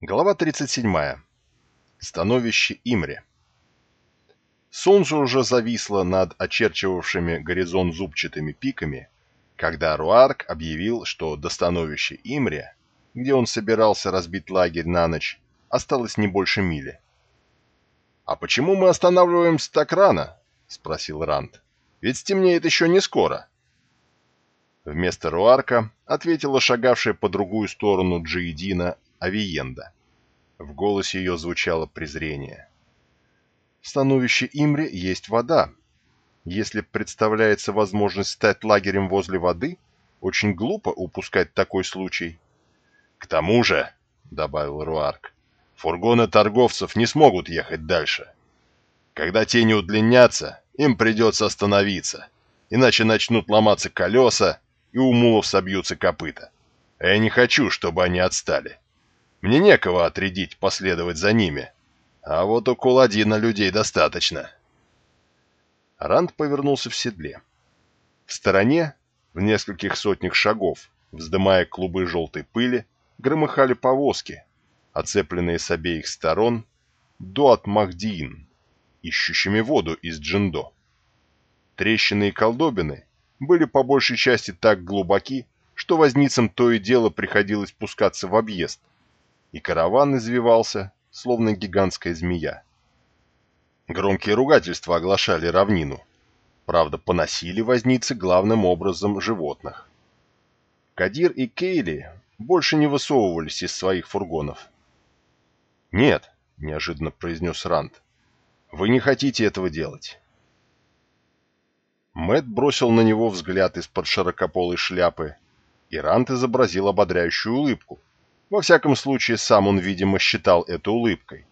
Глава 37. Становище Имре. Солнце уже зависло над очерчивавшими горизонт зубчатыми пиками, когда Руарк объявил, что до становища Имре, где он собирался разбить лагерь на ночь, осталось не больше мили. «А почему мы останавливаемся так рано?» — спросил Ранд. «Ведь стемнеет еще не скоро». Вместо Руарка ответила шагавшая по другую сторону Джиедина Авиенда. В голосе ее звучало презрение. В становище Имре есть вода. Если представляется возможность стать лагерем возле воды, очень глупо упускать такой случай. — К тому же, — добавил Руарк, — фургоны торговцев не смогут ехать дальше. Когда тени удлинятся, им придется остановиться, иначе начнут ломаться колеса, и у мулов собьются копыта. А я не хочу, чтобы они отстали. Мне некого отрядить последовать за ними, а вот у Куладина людей достаточно. Ранд повернулся в седле. В стороне, в нескольких сотнях шагов, вздымая клубы желтой пыли, громыхали повозки, оцепленные с обеих сторон до от Махдиин, ищущими воду из Джиндо. Трещины и колдобины были по большей части так глубоки, что возницам то и дело приходилось пускаться в объезд, и караван извивался, словно гигантская змея. Громкие ругательства оглашали равнину. Правда, поносили возницы главным образом животных. Кадир и Кейли больше не высовывались из своих фургонов. «Нет», — неожиданно произнес Ранд, — «вы не хотите этого делать». Мэт бросил на него взгляд из-под широкополой шляпы, и Ранд изобразил ободряющую улыбку, во всяком случае, сам он, видимо, считал это улыбкой.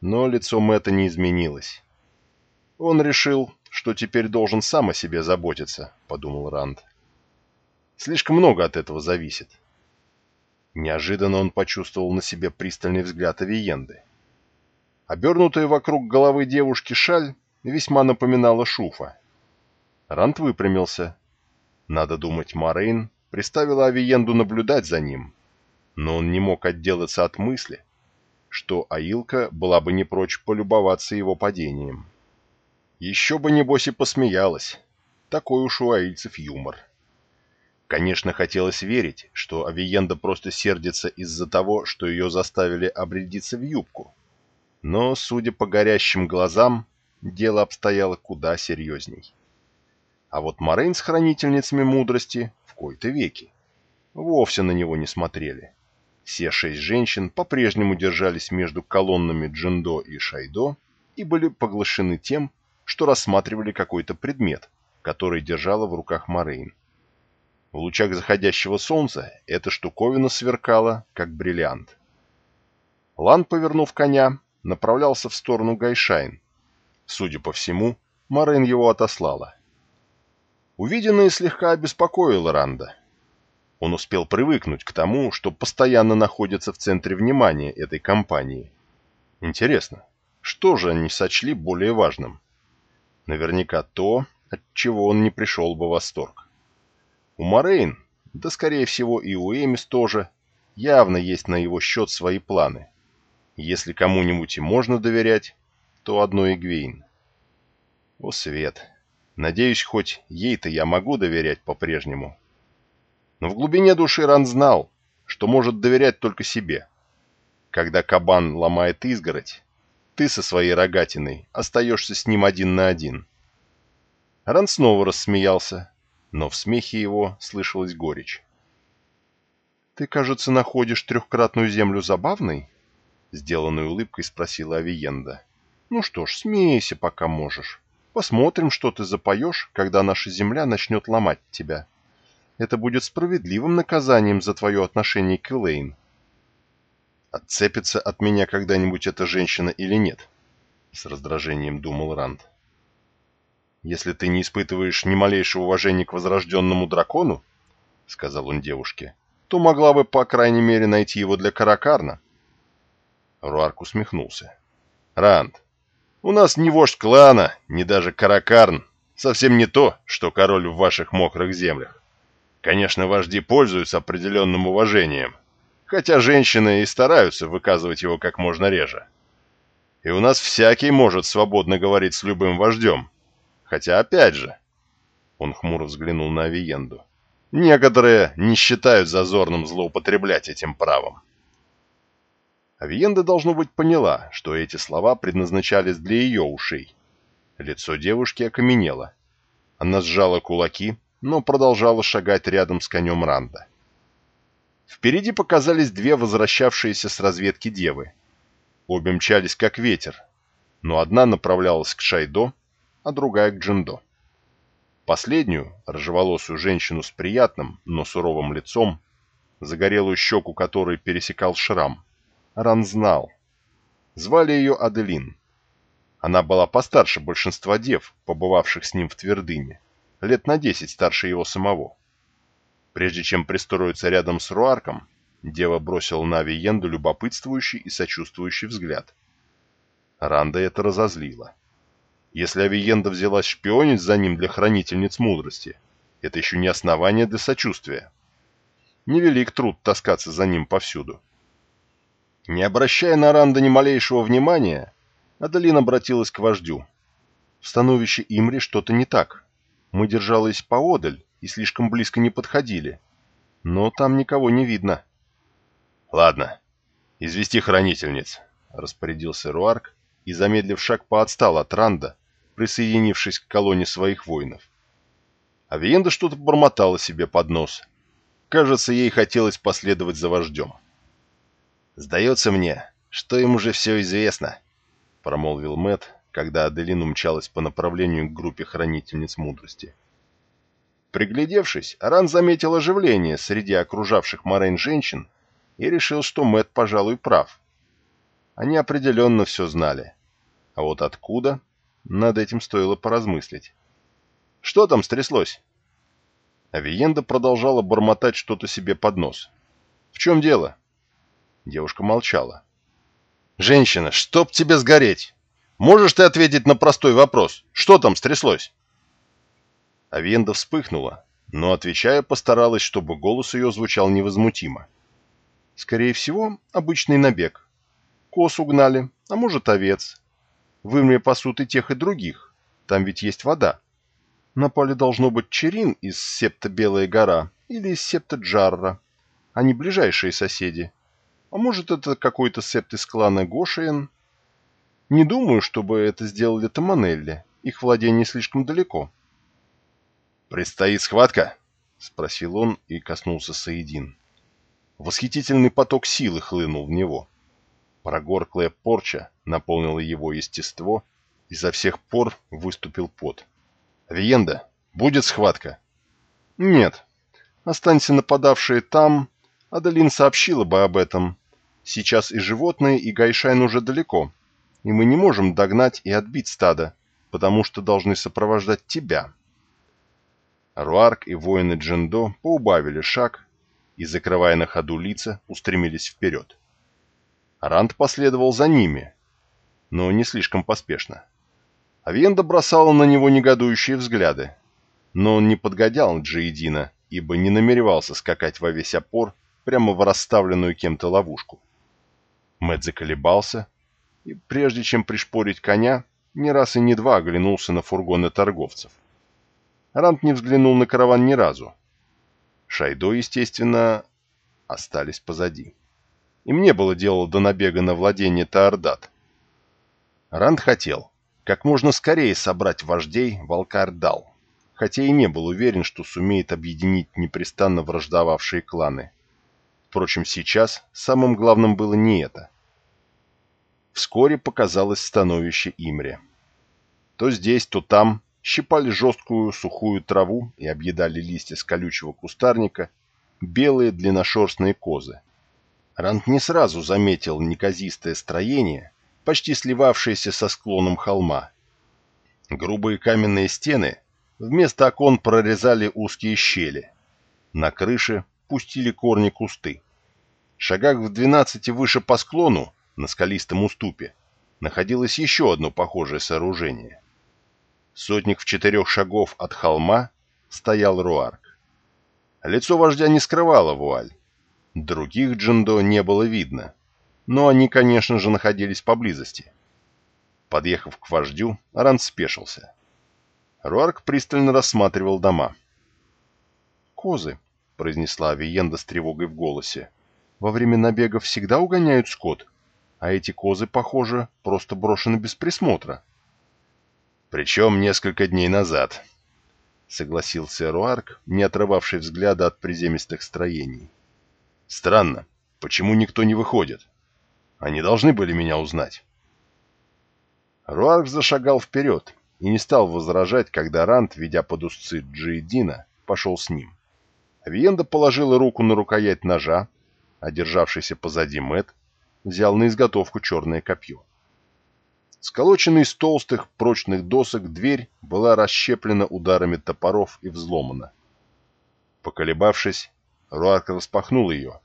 Но лицо Мэтта не изменилось. Он решил, что теперь должен сам о себе заботиться, подумал Ранд. Слишком много от этого зависит. Неожиданно он почувствовал на себе пристальный взгляд Авиенды. Обернутая вокруг головы девушки шаль весьма напоминала шуфа. Ранд выпрямился. Надо думать, Морейн приставила Авиенду наблюдать за ним, но он не мог отделаться от мысли, что Аилка была бы не прочь полюбоваться его падением. Еще бы, небось, и посмеялась. Такой уж у аильцев юмор. Конечно, хотелось верить, что Авиенда просто сердится из-за того, что ее заставили обрядиться в юбку. Но, судя по горящим глазам, дело обстояло куда серьезней. А вот Морейн с хранительницами мудрости в кои-то веки вовсе на него не смотрели. Все шесть женщин по-прежнему держались между колоннами Джиндо и Шайдо и были поглощены тем, что рассматривали какой-то предмет, который держала в руках Морейн. В лучах заходящего солнца эта штуковина сверкала, как бриллиант. Лан, повернув коня, направлялся в сторону Гайшайн. Судя по всему, Морейн его отослала. Увиденное слегка обеспокоило Ранда. Он успел привыкнуть к тому, что постоянно находится в центре внимания этой компании. Интересно, что же они сочли более важным? Наверняка то, от чего он не пришел бы в восторг. У Морейн, да скорее всего и у Эмис тоже, явно есть на его счет свои планы. Если кому-нибудь и можно доверять, то одной Игвейн. О, Свет! Надеюсь, хоть ей-то я могу доверять по-прежнему. Но в глубине души Ран знал, что может доверять только себе. Когда кабан ломает изгородь, ты со своей рогатиной остаешься с ним один на один. Ран снова рассмеялся, но в смехе его слышалась горечь. «Ты, кажется, находишь трехкратную землю забавной?» Сделанной улыбкой спросила Авиенда. «Ну что ж, смейся, пока можешь. Посмотрим, что ты запоешь, когда наша земля начнет ломать тебя». Это будет справедливым наказанием за твое отношение к Элейн. Отцепится от меня когда-нибудь эта женщина или нет? С раздражением думал Ранд. Если ты не испытываешь ни малейшего уважения к возрожденному дракону, сказал он девушке, то могла бы, по крайней мере, найти его для Каракарна. Руарк усмехнулся. Ранд, у нас ни вождь клана, ни даже Каракарн. Совсем не то, что король в ваших мокрых землях. Конечно, вожди пользуются определенным уважением, хотя женщины и стараются выказывать его как можно реже. И у нас всякий может свободно говорить с любым вождем. Хотя, опять же, он хмуро взглянул на Авиенду, некоторые не считают зазорным злоупотреблять этим правом. Авиенда, должно быть, поняла, что эти слова предназначались для ее ушей. Лицо девушки окаменело. Она сжала кулаки, но продолжала шагать рядом с конем Ранда. Впереди показались две возвращавшиеся с разведки девы. Обе мчались как ветер, но одна направлялась к Шайдо, а другая к Джиндо. Последнюю, рыжеволосую женщину с приятным, но суровым лицом, загорелую щеку которой пересекал шрам, Ран знал. Звали ее Аделин. Она была постарше большинства дев, побывавших с ним в твердыне, лет на десять старше его самого. Прежде чем пристроиться рядом с Руарком, дева бросила на Авиенду любопытствующий и сочувствующий взгляд. Ранда это разозлило. Если Авиенда взялась шпионить за ним для хранительниц мудрости, это еще не основание для сочувствия. Невелик труд таскаться за ним повсюду. Не обращая на Ранда ни малейшего внимания, Адалин обратилась к вождю. «В становище Имри что-то не так. Мы держались поодаль и слишком близко не подходили. Но там никого не видно». «Ладно, извести хранительниц», — распорядился Руарк и, замедлив шаг, поотстал от Ранда, присоединившись к колонне своих воинов. Авиенда что-то бормотала себе под нос. Кажется, ей хотелось последовать за вождем. «Сдается мне, что им уже все известно», — промолвил Мэт, когда Аделин умчалась по направлению к группе хранительниц мудрости. Приглядевшись, Аран заметил оживление среди окружавших Морейн женщин и решил, что Мэт, пожалуй, прав. Они определенно все знали. А вот откуда, над этим стоило поразмыслить. «Что там стряслось?» Авиенда продолжала бормотать что-то себе под нос. «В чем дело?» Девушка молчала. «Женщина, чтоб тебе сгореть! Можешь ты ответить на простой вопрос? Что там стряслось?» Авенда вспыхнула, но, отвечая, постаралась, чтобы голос ее звучал невозмутимо. «Скорее всего, обычный набег. Кос угнали, а может, овец. Вы мне пасут и тех, и других. Там ведь есть вода. Напали должно быть Черин из септа Белая гора или из септа Джарра. Они ближайшие соседи. А может, это какой-то септ из клана Гошиен? Не думаю, чтобы это сделали Таманелли. Их владение слишком далеко. «Предстоит схватка?» — спросил он и коснулся Саидин. Восхитительный поток силы хлынул в него. Прогорклая порча наполнила его естество, и со всех пор выступил пот. «Виенда, будет схватка?» «Нет. Останься нападавшие там, Адалин сообщила бы об этом. Сейчас и животные, и Гайшайн уже далеко, и мы не можем догнать и отбить стадо, потому что должны сопровождать тебя. Руарк и воины Джендо поубавили шаг и, закрывая на ходу лица, устремились вперед. Ранд последовал за ними, но не слишком поспешно. Авиенда бросала на него негодующие взгляды, но он не подгонял Джиедина, ибо не намеревался скакать во весь опор прямо в расставленную кем-то ловушку. Мэтт заколебался, и прежде чем пришпорить коня, ни раз и ни два оглянулся на фургоны торговцев. Рант не взглянул на караван ни разу. Шайдо, естественно, остались позади. Им не было дела до набега на владение Таордат. Ранд хотел как можно скорее собрать вождей Валкардал, хотя и не был уверен, что сумеет объединить непрестанно враждовавшие кланы. Впрочем, сейчас самым главным было не это. Вскоре показалось становище Имре. То здесь, то там щипали жесткую сухую траву и объедали листья с колючего кустарника белые длинношерстные козы. Рант не сразу заметил неказистое строение, почти сливавшееся со склоном холма. Грубые каменные стены вместо окон прорезали узкие щели. На крыше пустили корни кусты. Шагах в двенадцати выше по склону, на скалистом уступе, находилось еще одно похожее сооружение. Сотник в четырех шагов от холма стоял Руарк. Лицо вождя не скрывало вуаль, Других Джиндо не было видно, но они, конечно же, находились поблизости. Подъехав к вождю, Ранд спешился. Руарк пристально рассматривал дома. «Козы», — произнесла Авиенда с тревогой в голосе, — «во время набегов всегда угоняют скот, а эти козы, похоже, просто брошены без присмотра». «Причем несколько дней назад», — согласился Руарк, не отрывавший взгляда от приземистых строений. «Странно, почему никто не выходит? Они должны были меня узнать». Руарк зашагал вперед, и не стал возражать, когда Рант, ведя под узцы Джиедина, пошел с ним. Авиенда положила руку на рукоять ножа, а державшийся позади Мэт взял на изготовку черное копье. Сколоченная из толстых прочных досок дверь была расщеплена ударами топоров и взломана. Поколебавшись, Руарк распахнул ее,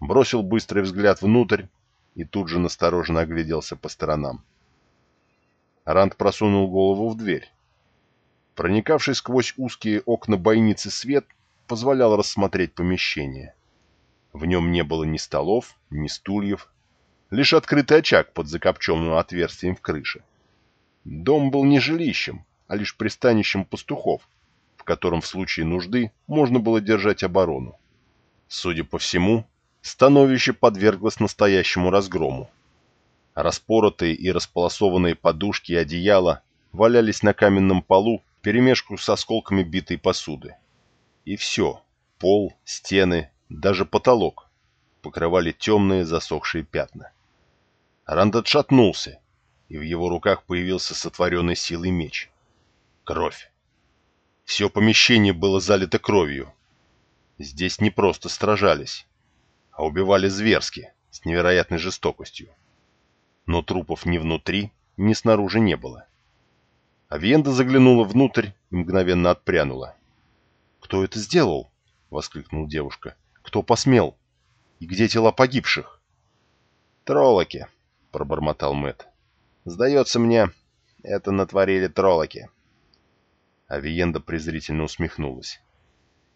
бросил быстрый взгляд внутрь и тут же настороженно огляделся по сторонам. Ранд просунул голову в дверь. Проникавший сквозь узкие окна бойницы свет позволял рассмотреть помещение. В нем не было ни столов, ни стульев, лишь открытый очаг под закопченным отверстием в крыше. Дом был не жилищем, а лишь пристанищем пастухов, в котором в случае нужды можно было держать оборону. Судя по всему, становище подверглось настоящему разгрому. Распоротые и располосованные подушки и одеяла валялись на каменном полу перемешку с осколками битой посуды. И все — пол, стены, даже потолок — покрывали темные засохшие пятна. Ранд отшатнулся, и в его руках появился сотворенный силой меч. Кровь. Все помещение было залито кровью. Здесь не просто сражались, а убивали зверски, с невероятной жестокостью но трупов ни внутри, ни снаружи не было. Авиенда заглянула внутрь и мгновенно отпрянула. «Кто это сделал?» — воскликнула девушка. «Кто посмел? И где тела погибших?» «Троллоки», — пробормотал Мэт. «Сдается мне, это натворили троллоки». Авиенда презрительно усмехнулась.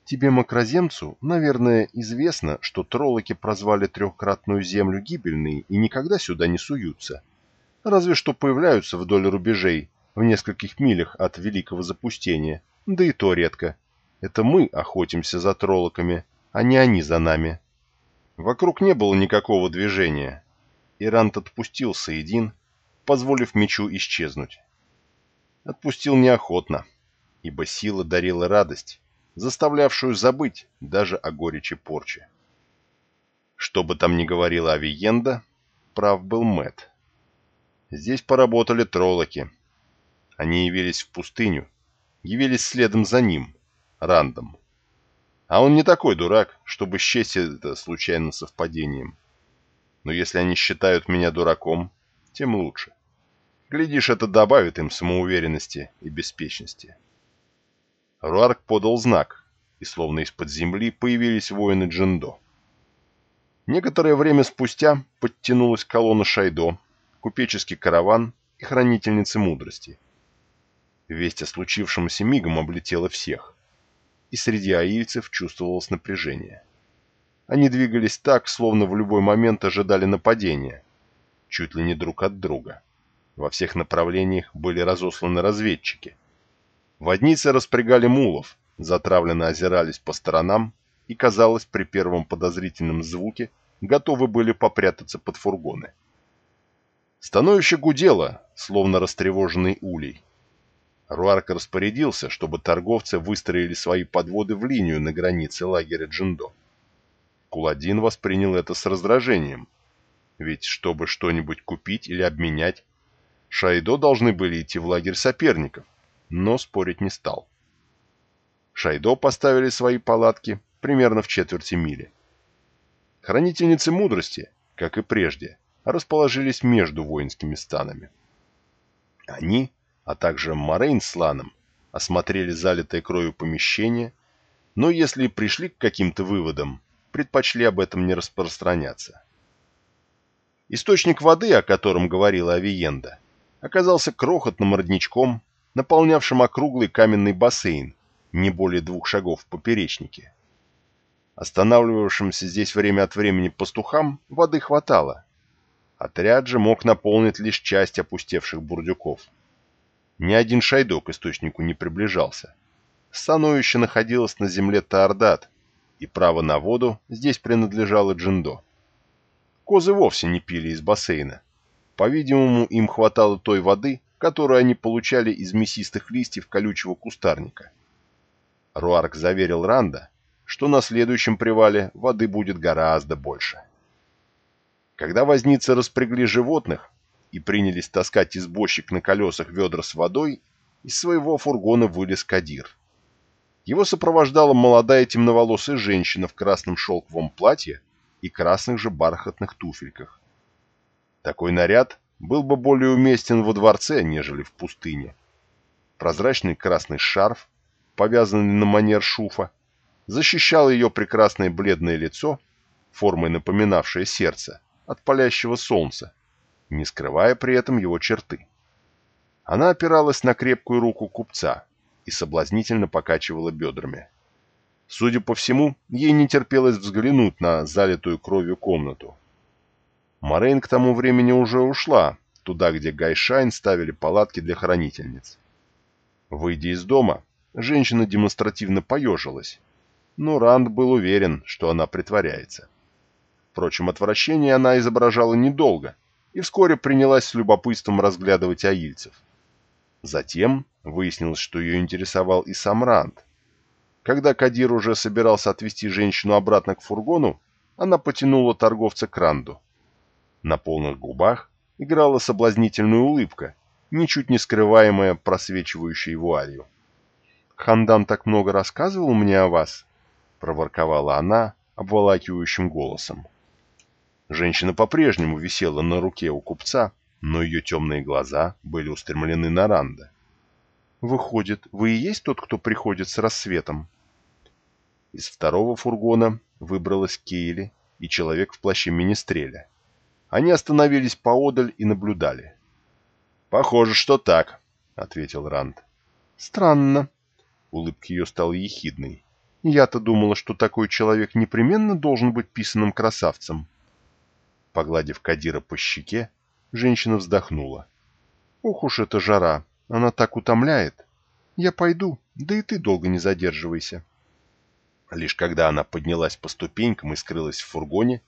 «Тебе, макроземцу, наверное, известно, что троллоки прозвали трехкратную землю гибельной и никогда сюда не суются. Разве что появляются вдоль рубежей, в нескольких милях от великого запустения, да и то редко. Это мы охотимся за троллоками, а не они за нами». Вокруг не было никакого движения. Ирант отпустил Саидин, позволив мечу исчезнуть. Отпустил неохотно, ибо сила дарила радость, заставлявшую забыть даже о горечи порчи. Что бы там ни говорила Авиенда, прав был Мэт. Здесь поработали троллоки. Они явились в пустыню, явились следом за ним, Рандом. А он не такой дурак, чтобы счесть это случайным совпадением. Но если они считают меня дураком, тем лучше. Глядишь, это добавит им самоуверенности и беспечности. Руарк подал знак, и словно из-под земли появились воины Джиндо. Некоторое время спустя подтянулась колонна Шайдо, купеческий караван и хранительницы мудрости. Весть о случившемся мигом облетела всех, и среди аильцев чувствовалось напряжение. Они двигались так, словно в любой момент ожидали нападения, чуть ли не друг от друга. Во всех направлениях были разосланы разведчики, Водницы распрягали мулов, затравленно озирались по сторонам и, казалось, при первом подозрительном звуке готовы были попрятаться под фургоны. Становище гудело, словно растревоженный улей. Руарк распорядился, чтобы торговцы выстроили свои подводы в линию на границе лагеря Джиндо. Куладин воспринял это с раздражением, ведь чтобы что-нибудь купить или обменять, Шайдо должны были идти в лагерь соперников, но спорить не стал. Шайдо поставили свои палатки примерно в четверти мили. Хранительницы мудрости, как и прежде, расположились между воинскими станами. Они, а также Морейн с Ланом, осмотрели залитое кровью помещение, но если пришли к каким-то выводам, предпочли об этом не распространяться. Источник воды, о котором говорила Авиенда, оказался крохотным родничком наполнявшим округлый каменный бассейн, не более двух шагов в поперечнике. Останавливавшимся здесь время от времени пастухам воды хватало. Отряд же мог наполнить лишь часть опустевших бурдюков. Ни один шайдо к источнику не приближался. Становище находилось на земле Таордат, и право на воду здесь принадлежало Джиндо. Козы вовсе не пили из бассейна. По-видимому, им хватало той воды, которую они получали из мясистых листьев колючего кустарника. Руарк заверил Ранда, что на следующем привале воды будет гораздо больше. Когда возницы распрягли животных и принялись таскать избощик на колесах ведра с водой, из своего фургона вылез Кадир. Его сопровождала молодая темноволосая женщина в красном шелковом платье и красных же бархатных туфельках. Такой наряд был бы более уместен во дворце, нежели в пустыне. Прозрачный красный шарф, повязанный на манер шуфа, защищал ее прекрасное бледное лицо, формой напоминавшее сердце, от палящего солнца, не скрывая при этом его черты. Она опиралась на крепкую руку купца и соблазнительно покачивала бедрами. Судя по всему, ей не терпелось взглянуть на залитую кровью комнату. Морейн к тому времени уже ушла, туда, где Гайшайн ставили палатки для хранительниц. Выйдя из дома, женщина демонстративно поежилась, но Ранд был уверен, что она притворяется. Впрочем, отвращение она изображала недолго и вскоре принялась с любопытством разглядывать аильцев. Затем выяснилось, что ее интересовал и сам Ранд. Когда Кадир уже собирался отвезти женщину обратно к фургону, она потянула торговца к Ранду. На полных губах играла соблазнительная улыбка, ничуть не скрываемая просвечивающей вуалью. «Хандан так много рассказывал мне о вас», — проворковала она обволакивающим голосом. Женщина по-прежнему висела на руке у купца, но ее темные глаза были устремлены на Ранда. «Выходит, вы и есть тот, кто приходит с рассветом?» Из второго фургона выбралась Кейли и человек в плаще министреля. Они остановились поодаль и наблюдали. «Похоже, что так», — ответил Ранд. «Странно». Улыбка ее стала ехидной. «Я-то думала, что такой человек непременно должен быть писаным красавцем». Погладив Кадира по щеке, женщина вздохнула. «Ох уж эта жара! Она так утомляет! Я пойду, да и ты долго не задерживайся». Лишь когда она поднялась по ступенькам и скрылась в фургоне,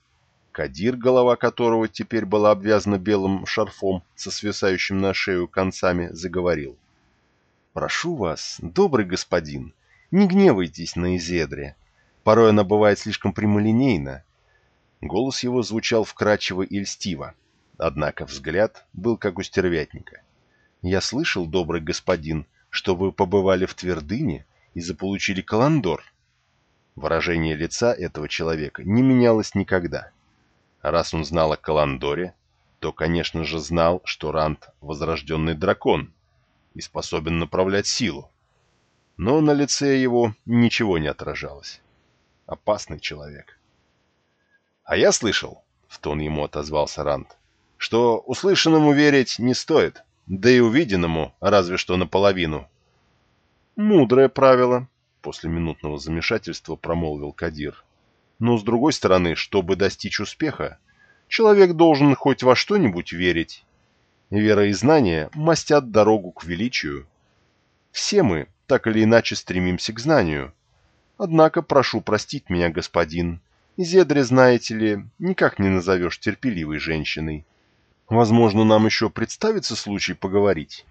Кадир, голова которого теперь была обвязана белым шарфом со свисающим на шею концами, заговорил. «Прошу вас, добрый господин, не гневайтесь на Изедре. Порой она бывает слишком прямолинейна. Голос его звучал вкрадчиво и льстиво, однако взгляд был как у стервятника. «Я слышал, добрый господин, что вы побывали в Твердыне и заполучили каландор». Выражение лица этого человека не менялось никогда. Раз он знал о Каландоре, то, конечно же, знал, что Рант — возрожденный дракон и способен направлять силу. Но на лице его ничего не отражалось. Опасный человек. «А я слышал», — в тон ему отозвался Рант, — «что услышанному верить не стоит, да и увиденному разве что наполовину». «Мудрое правило», — после минутного замешательства промолвил Кадир. «Но, с другой стороны, чтобы достичь успеха, человек должен хоть во что-нибудь верить. Вера и знания мастят дорогу к величию. Все мы так или иначе стремимся к знанию. Однако прошу простить меня, господин, — Изедре, знаете ли, никак не назовешь терпеливой женщиной. Возможно, нам еще представится случай поговорить.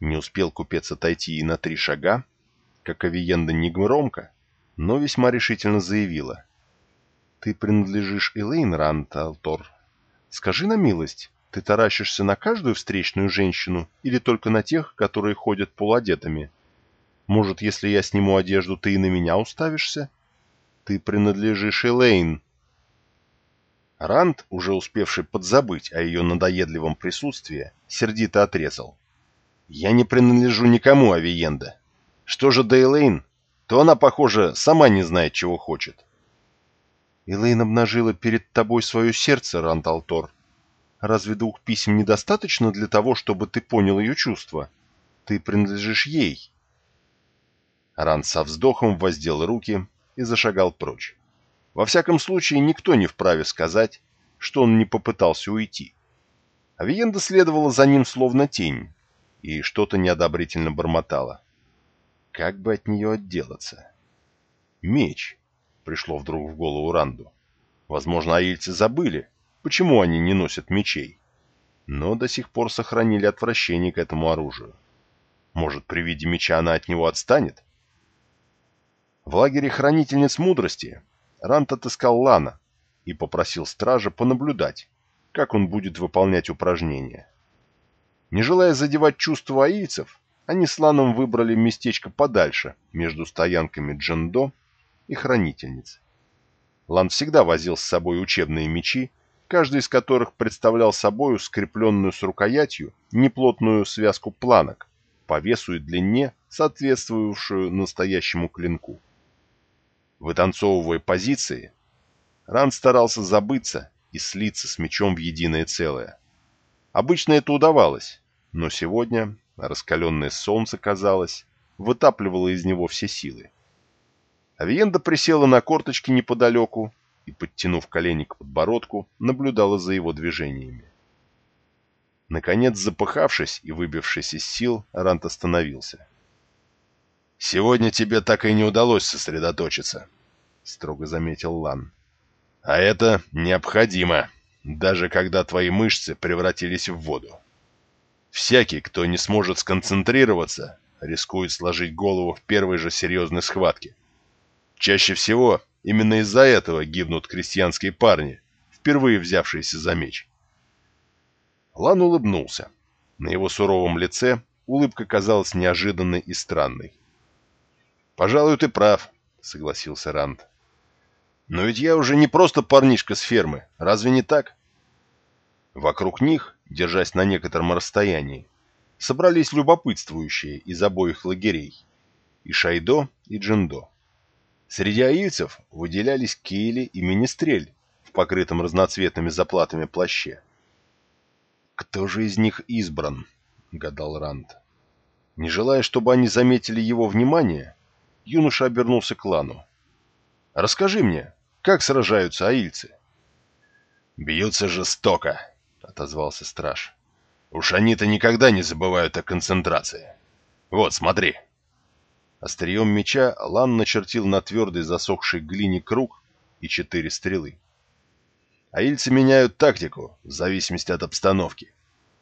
Не успел купец отойти и на три шага, как Авиенда негромко, но весьма решительно заявила. «Ты принадлежишь Элейн Рант, Алтор. Скажи на милость, ты таращишься на каждую встречную женщину или только на тех, которые ходят полуодетыми? Может, если я сниму одежду, ты и на меня уставишься?» Ты принадлежишь Элейн. Ранд, уже успевший подзабыть о ее надоедливом присутствии, сердито отрезал. «Я не принадлежу никому, Авиенда. Что же до Элейн, то она, похоже, сама не знает, чего хочет». «Элейн обнажила перед тобой свое сердце, Ранд Алтор. Разве двух писем недостаточно для того, чтобы ты понял ее чувства? Ты принадлежишь ей». Ранд со вздохом воздел руки и зашагал прочь. Во всяком случае, никто не вправе сказать, что он не попытался уйти. Авиенда следовала за ним словно тень, и что-то неодобрительно бормотала. Как бы от нее отделаться? Меч, пришло вдруг в голову Ранду. Возможно, аильцы забыли, почему они не носят мечей, но до сих пор сохранили отвращение к этому оружию. Может, при виде меча она от него отстанет? В лагере хранительниц мудрости Рант отыскал Лана и попросил стража понаблюдать, как он будет выполнять упражнения. Не желая задевать чувства аильцев, они с Ланом выбрали местечко подальше, между стоянками Джендо и Хранительниц. Лан всегда возил с собой учебные мечи, каждый из которых представлял собою скрепленную с рукоятью неплотную связку планок, по весу и длине, соответствующую настоящему клинку. Вытанцовывая позиции, Ран старался забыться и слиться с мечом в единое целое. Обычно это удавалось, но сегодня раскаленное солнце, казалось, вытапливало из него все силы. Авиенда присела на корточки неподалеку и, подтянув колени к подбородку, наблюдала за его движениями. Наконец, запыхавшись и выбившись из сил, Рант остановился. «Сегодня тебе так и не удалось сосредоточиться», — строго заметил Лан. «А это необходимо, даже когда твои мышцы превратились в воду. Всякий, кто не сможет сконцентрироваться, рискует сложить голову в первой же серьезной схватке. Чаще всего именно из-за этого гибнут крестьянские парни, впервые взявшиеся за меч». Лан улыбнулся. На его суровом лице улыбка казалась неожиданной и странной. «Пожалуй, ты прав», — согласился Ранд. «Но ведь я уже не просто парнишка с фермы, разве не так?» Вокруг них, держась на некотором расстоянии, собрались любопытствующие из обоих лагерей — и Шайдо, и Джиндо. Среди аильцев выделялись Кейли и Министрель в покрытом разноцветными заплатами плаще. «Кто же из них избран?» — гадал Ранд. Не желая, чтобы они заметили его внимание, юноша обернулся к Лану. «Расскажи мне, как сражаются аильцы?» «Бьются жестоко», — отозвался страж. «Уж они-то никогда не забывают о концентрации. Вот, смотри». Острием меча Лан начертил на твердой засохшей глине круг и четыре стрелы. Аильцы меняют тактику в зависимости от обстановки,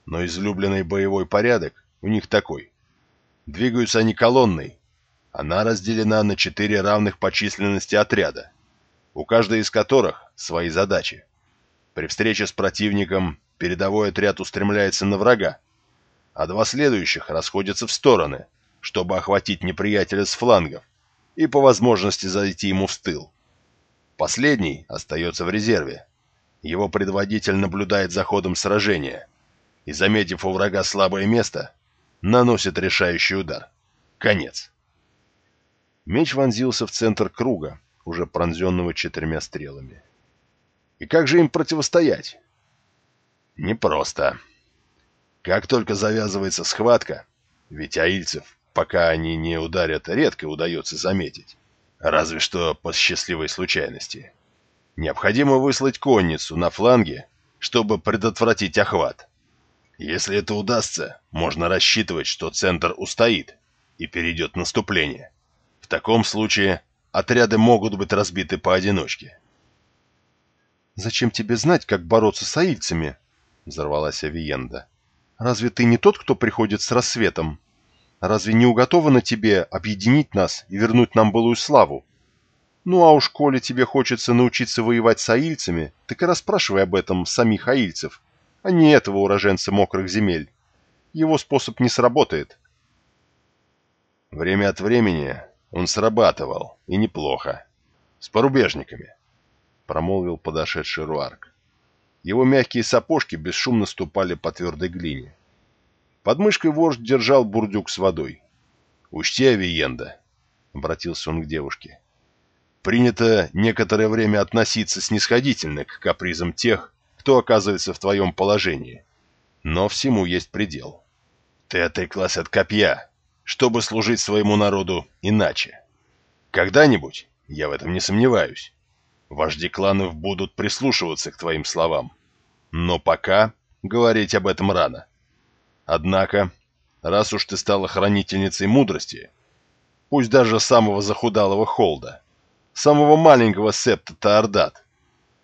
но излюбленный боевой порядок у них такой. Двигаются они колонной, она разделена на четыре равных по численности отряда, у каждой из которых свои задачи. При встрече с противником передовой отряд устремляется на врага, а два следующих расходятся в стороны, чтобы охватить неприятеля с флангов и по возможности зайти ему в тыл. Последний остается в резерве. Его предводитель наблюдает за ходом сражения и, заметив у врага слабое место, наносит решающий удар. Конец. Меч вонзился в центр круга, уже пронзенного четырьмя стрелами. И как же им противостоять? Непросто. Как только завязывается схватка, ведь аильцев, пока они не ударят, редко удается заметить. Разве что по счастливой случайности. Необходимо выслать конницу на фланге, чтобы предотвратить охват. Если это удастся, можно рассчитывать, что центр устоит и перейдет наступление. В таком случае отряды могут быть разбиты поодиночке. «Зачем тебе знать, как бороться с аильцами?» — взорвалась Авиенда. «Разве ты не тот, кто приходит с рассветом? Разве не уготовано тебе объединить нас и вернуть нам былую славу? Ну а уж коли тебе хочется научиться воевать с аильцами, так и расспрашивай об этом самих аильцев, а не этого уроженца мокрых земель. Его способ не сработает». Время от времени он срабатывал, и неплохо. С порубежниками, — промолвил подошедший Руарк. Его мягкие сапожки бесшумно ступали по твердой глине. Под мышкой вождь держал бурдюк с водой. «Учти, Авиенда», — обратился он к девушке. «Принято некоторое время относиться снисходительно к капризам тех, кто оказывается в твоем положении. Но всему есть предел. Ты отреклась от копья, чтобы служить своему народу иначе. Когда-нибудь, я в этом не сомневаюсь. Вожди кланов будут прислушиваться к твоим словам. Но пока говорить об этом рано. Однако, раз уж ты стала хранительницей мудрости, пусть даже самого захудалого Холда, самого маленького септа Таордат,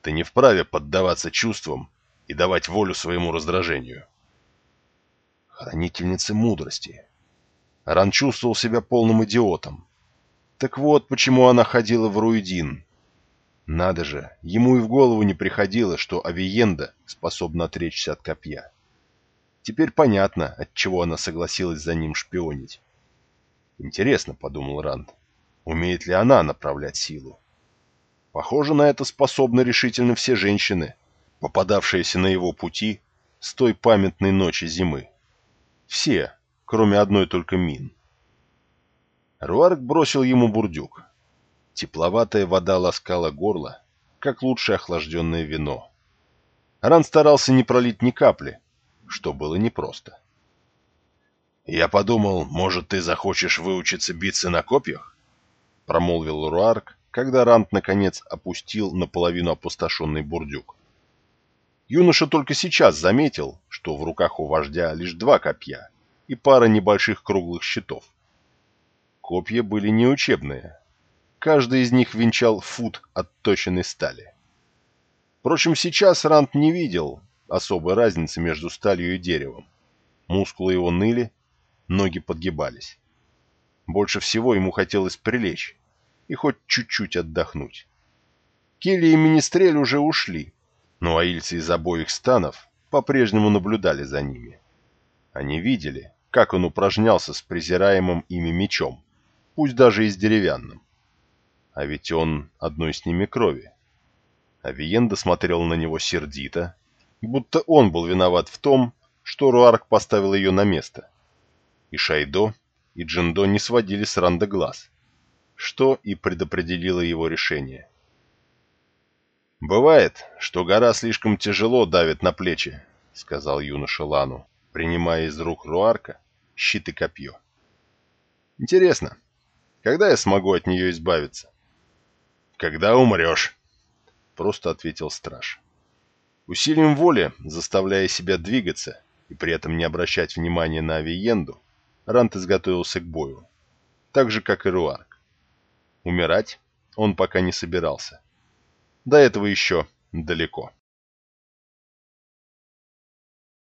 ты не вправе поддаваться чувствам и давать волю своему раздражению. Хранительница мудрости. Ран чувствовал себя полным идиотом. Так вот, почему она ходила в Руидин. Надо же, ему и в голову не приходило, что Авиенда способна отречься от копья. Теперь понятно, от чего она согласилась за ним шпионить. Интересно, подумал Ранд, умеет ли она направлять силу? Похоже, на это способны решительно все женщины, попадавшиеся на его пути с той памятной ночи зимы. Все, кроме одной только Мин. Руарк бросил ему бурдюк. Тепловатая вода ласкала горло, как лучше охлажденное вино. Ран старался не пролить ни капли, что было непросто. «Я подумал, может, ты захочешь выучиться биться на копьях?» — промолвил Руарк, когда Рант наконец опустил наполовину опустошенный бурдюк. Юноша только сейчас заметил, что в руках у вождя лишь два копья и пара небольших круглых щитов. Копья были неучебные. Каждый из них венчал фут отточенной стали. Впрочем, сейчас Рант не видел, особой разницы между сталью и деревом. Мускулы его ныли, ноги подгибались. Больше всего ему хотелось прилечь и хоть чуть-чуть отдохнуть. Келли и Министрель уже ушли, но аильцы из обоих станов по-прежнему наблюдали за ними. Они видели, как он упражнялся с презираемым ими мечом, пусть даже и с деревянным. А ведь он одной с ними крови. Авиенда смотрел на него сердито, будто он был виноват в том, что Руарк поставил ее на место. И Шайдо, и Джиндо не сводили с Ранда глаз, что и предопределило его решение. «Бывает, что гора слишком тяжело давит на плечи», — сказал юноша Лану, принимая из рук Руарка щит и копье. «Интересно, когда я смогу от нее избавиться?» «Когда умрешь», — просто ответил страж. Усилием воли, заставляя себя двигаться и при этом не обращать внимания на авиенду, Рант изготовился к бою, так же, как и Руарк. Умирать он пока не собирался. До этого еще далеко.